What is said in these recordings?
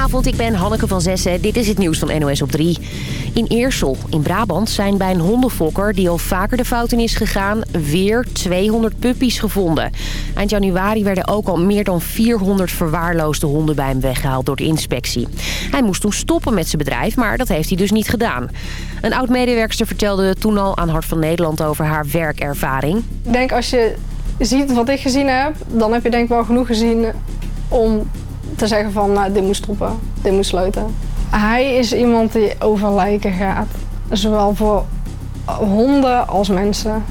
Goedenavond, ik ben Hanneke van Zessen. Dit is het nieuws van NOS op 3. In Eersel, in Brabant, zijn bij een hondenfokker die al vaker de fout in is gegaan... weer 200 puppies gevonden. Eind januari werden ook al meer dan 400 verwaarloosde honden bij hem weggehaald door de inspectie. Hij moest toen stoppen met zijn bedrijf, maar dat heeft hij dus niet gedaan. Een oud-medewerkster vertelde toen al aan Hart van Nederland over haar werkervaring. Ik denk als je ziet wat ik gezien heb, dan heb je denk ik wel genoeg gezien om te zeggen van nou, dit moet stoppen, dit moet sluiten. Hij is iemand die over lijken gaat. Zowel voor honden als mensen.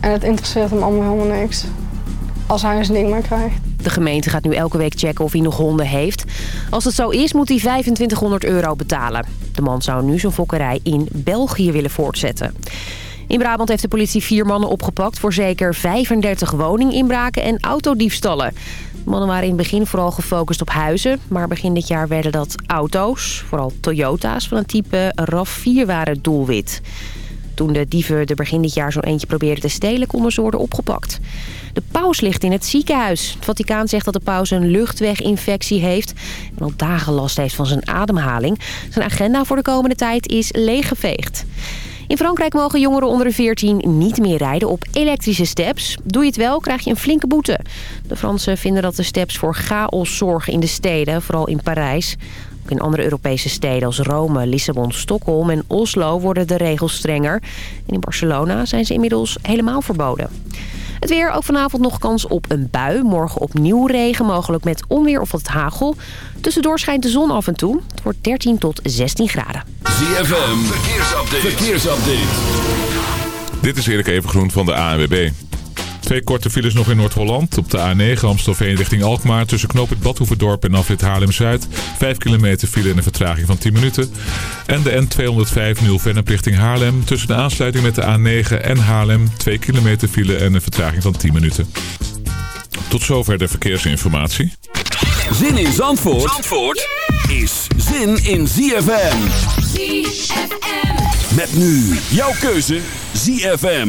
En het interesseert hem allemaal helemaal niks. Als hij zijn ding maar krijgt. De gemeente gaat nu elke week checken of hij nog honden heeft. Als het zo is, moet hij 2500 euro betalen. De man zou nu zijn fokkerij in België willen voortzetten. In Brabant heeft de politie vier mannen opgepakt... voor zeker 35 woninginbraken en autodiefstallen. Mannen waren in het begin vooral gefocust op huizen... maar begin dit jaar werden dat auto's, vooral Toyota's van een type RAV4 waren doelwit. Toen de dieven er begin dit jaar zo'n eentje probeerden te stelen... konden ze worden opgepakt. De paus ligt in het ziekenhuis. Het Vaticaan zegt dat de paus een luchtweginfectie heeft... en al dagen last heeft van zijn ademhaling. Zijn agenda voor de komende tijd is leeggeveegd. In Frankrijk mogen jongeren onder de 14 niet meer rijden op elektrische steps. Doe je het wel, krijg je een flinke boete. De Fransen vinden dat de steps voor chaos zorgen in de steden, vooral in Parijs. Ook in andere Europese steden als Rome, Lissabon, Stockholm en Oslo worden de regels strenger. En in Barcelona zijn ze inmiddels helemaal verboden. Het weer, ook vanavond nog kans op een bui. Morgen opnieuw regen, mogelijk met onweer of wat hagel. Tussendoor schijnt de zon af en toe. Het wordt 13 tot 16 graden. ZFM, verkeersupdate. verkeersupdate. Dit is Erik Evengroen van de ANWB. Twee korte files nog in Noord-Holland. Op de A9 Amstelveen richting Alkmaar tussen knooppunt Badhoevedorp en afrit Haarlem-Zuid. 5 kilometer file en een vertraging van 10 minuten. En de N205 Nieuw-Vennep richting Haarlem. Tussen de aansluiting met de A9 en Haarlem. 2 kilometer file en een vertraging van 10 minuten. Tot zover de verkeersinformatie. Zin in Zandvoort, Zandvoort is zin in ZFM. ZFM. Met nu jouw keuze ZFM.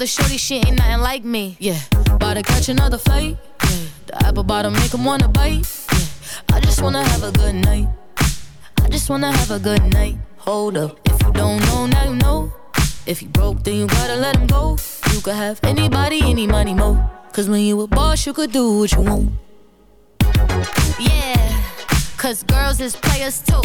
Another shorty, she ain't nothing like me. Yeah, about to catch another flight. Yeah, the apple bottom make 'em wanna bite. Yeah, I just wanna have a good night. I just wanna have a good night. Hold up, if you don't know, now you know. If you broke, then you gotta let him go. You could have anybody, any money, mo. Cause when you a boss, you could do what you want. Yeah, cause girls is players too.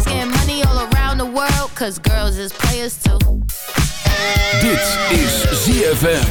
Bitches getting money all around the world, cause girls is players too. Dit is ZFM.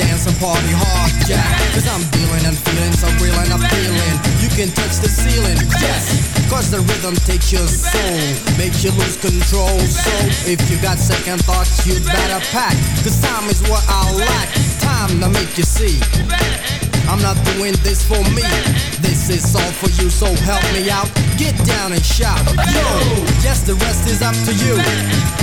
Dance and party hard, yeah. Cause I'm dealing and feeling so real and i appealing. You can touch the ceiling, yes. Cause the rhythm takes your soul, makes you lose control. So if you got second thoughts, you'd better pack. Cause time is what I lack. Time to make you see. I'm not doing this for me. This is all for you, so help me out. Get down and shout. Yo, yes, the rest is up to you.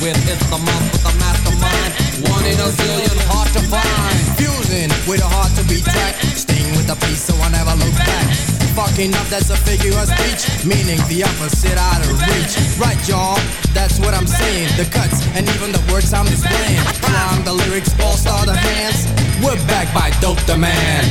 With. It's the month with the mastermind. One in a zillion, hard to find. Fusing with a heart to be tracked. Staying with the peace, so I never look back. Fucking up, that's a figure of speech. Meaning the opposite out of reach. Right, y'all, that's what I'm saying. The cuts and even the words I'm displaying. Flying the lyrics, all star the hands. We're back by Dope Demand.